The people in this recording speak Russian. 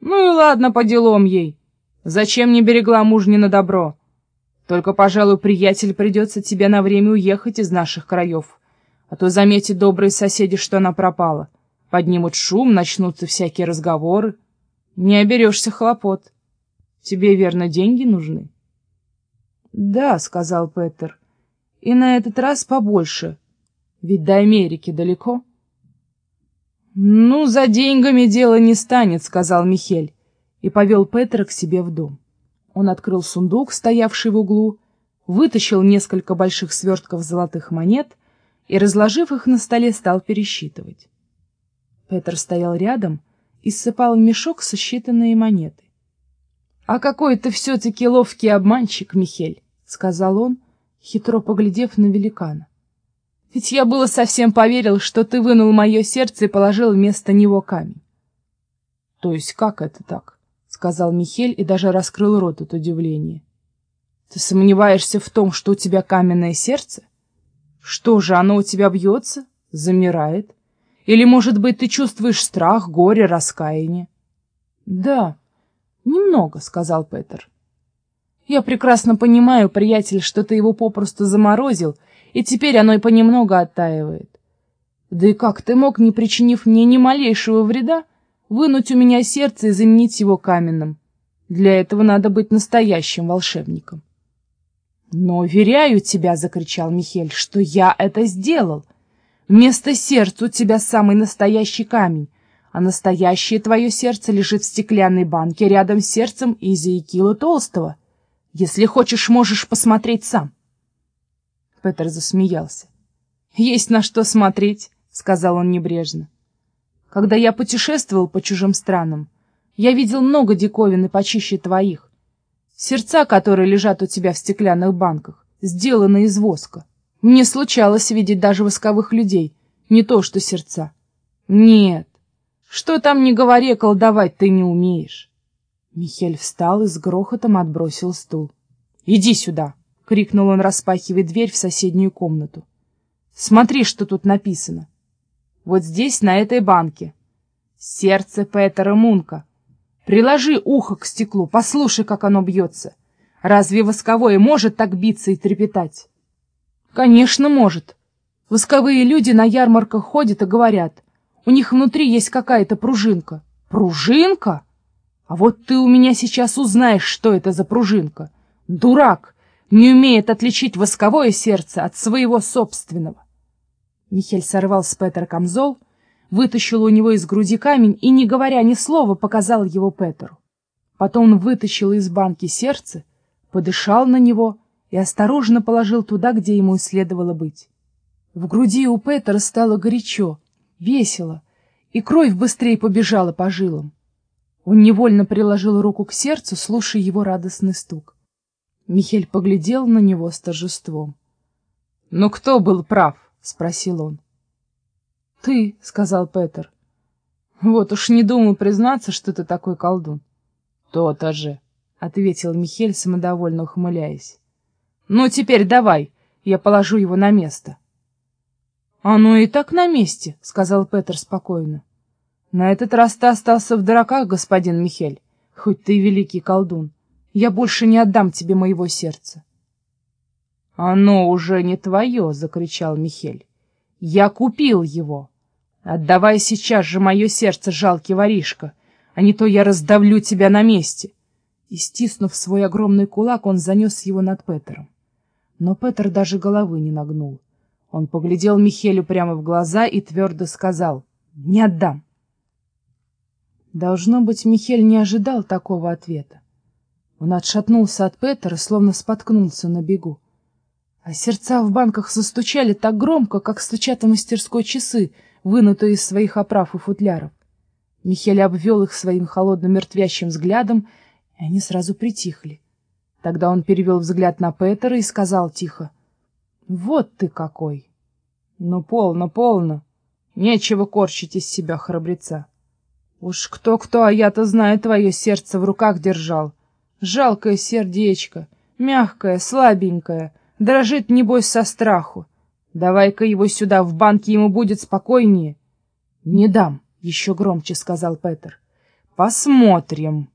Ну и ладно, по делам ей. Зачем не берегла мужни на добро? Только, пожалуй, приятель, придется тебе на время уехать из наших краев. А то заметят добрые соседи, что она пропала. Поднимут шум, начнутся всякие разговоры. Не оберешься хлопот. Тебе, верно, деньги нужны? — Да, — сказал Петер, — и на этот раз побольше. Ведь до Америки далеко. — Ну, за деньгами дело не станет, — сказал Михель, и повел Петера к себе в дом. Он открыл сундук, стоявший в углу, вытащил несколько больших свертков золотых монет и, разложив их на столе, стал пересчитывать. Петр стоял рядом и ссыпал в мешок сосчитанные монеты. — А какой ты все-таки ловкий обманщик, Михель, — сказал он, хитро поглядев на великана. — Ведь я было совсем поверил, что ты вынул мое сердце и положил вместо него камень. — То есть как это так? — сказал Михель и даже раскрыл рот от удивления. — Ты сомневаешься в том, что у тебя каменное сердце? Что же, оно у тебя бьется, замирает? Или, может быть, ты чувствуешь страх, горе, раскаяние? — Да, немного, — сказал Петер. — Я прекрасно понимаю, приятель, что ты его попросту заморозил, и теперь оно и понемногу оттаивает. Да и как ты мог, не причинив мне ни малейшего вреда, вынуть у меня сердце и заменить его каменным? Для этого надо быть настоящим волшебником. — Но, уверяю тебя, — закричал Михель, — что я это сделал. Вместо сердца у тебя самый настоящий камень, а настоящее твое сердце лежит в стеклянной банке рядом с сердцем Изиекила Толстого. Если хочешь, можешь посмотреть сам. Петр засмеялся. — Есть на что смотреть, — сказал он небрежно. — Когда я путешествовал по чужим странам, я видел много диковин и почище твоих. Сердца, которые лежат у тебя в стеклянных банках, сделаны из воска. Мне случалось видеть даже восковых людей, не то что сердца. Нет, что там не говори, колдовать ты не умеешь. Михель встал и с грохотом отбросил стул. — Иди сюда! — крикнул он, распахивая дверь в соседнюю комнату. — Смотри, что тут написано. Вот здесь, на этой банке. Сердце Петера Мунка. Приложи ухо к стеклу, послушай, как оно бьется. Разве восковое может так биться и трепетать? Конечно, может. Восковые люди на ярмарках ходят и говорят. У них внутри есть какая-то пружинка. Пружинка? А вот ты у меня сейчас узнаешь, что это за пружинка. Дурак! Не умеет отличить восковое сердце от своего собственного. Михель сорвал с Петра камзол, вытащил у него из груди камень и, не говоря ни слова, показал его Петру. Потом он вытащил из банки сердце, подышал на него и осторожно положил туда, где ему следовало быть. В груди у Петра стало горячо, весело, и кровь быстрее побежала по жилам. Он невольно приложил руку к сердцу, слушая его радостный стук. Михель поглядел на него с торжеством. — Но кто был прав? — спросил он. — Ты, — сказал Петр. — Вот уж не думал признаться, что ты такой колдун. — То-то же, — ответил Михель, самодовольно ухмыляясь. Ну, теперь давай, я положу его на место. — Оно и так на месте, — сказал Петр спокойно. — На этот раз ты остался в дураках, господин Михель, хоть ты и великий колдун. Я больше не отдам тебе моего сердца. — Оно уже не твое, — закричал Михель. — Я купил его. Отдавай сейчас же мое сердце, жалкий воришка, а не то я раздавлю тебя на месте. И, стиснув свой огромный кулак, он занес его над Петером. Но Петр даже головы не нагнул. Он поглядел Михелю прямо в глаза и твердо сказал «Не отдам». Должно быть, Михель не ожидал такого ответа. Он отшатнулся от Петра, словно споткнулся на бегу. А сердца в банках застучали так громко, как стучат в мастерской часы, вынутые из своих оправ и футляров. Михель обвел их своим холодным мертвящим взглядом, и они сразу притихли. Тогда он перевел взгляд на Петера и сказал тихо. — Вот ты какой! — Ну, полно, полно. Нечего корчить из себя храбреца. Уж кто-кто, а я-то знаю, твое сердце в руках держал. Жалкое сердечко, мягкое, слабенькое, дрожит, небось, со страху. Давай-ка его сюда, в банке ему будет спокойнее. — Не дам, — еще громче сказал Петер. посмотрим».